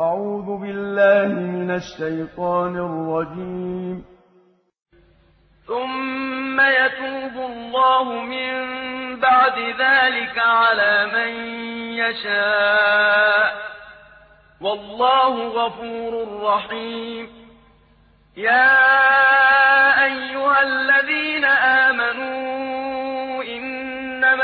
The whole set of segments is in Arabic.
أعوذ بالله من الشيطان الرجيم. ثم يتوب الله من بعد ذلك على من يشاء. والله غفور رحيم. يا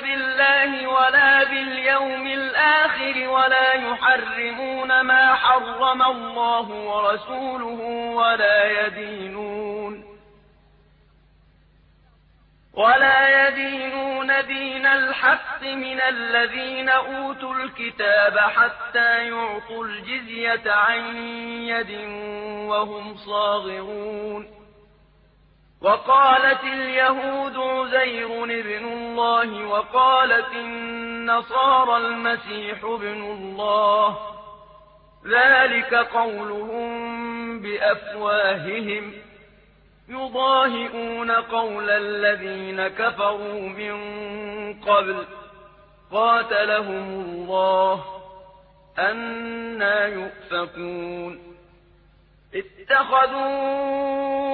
بالله ولا باليوم الآخر ولا يحرمون ما حرم الله ورسوله ولا يدينون ولا يدينون دين الحق من الذين أوتوا الكتاب حتى يعطوا الجزية عن يد وهم صاغرون وقالت اليهود عزير ابن الله وقالت النصارى المسيح ابن الله. ذلك قولهم بأفواههم. يضاهئون قول الذين كفروا من قبل. قاتلهم الله. أنا يؤفكون.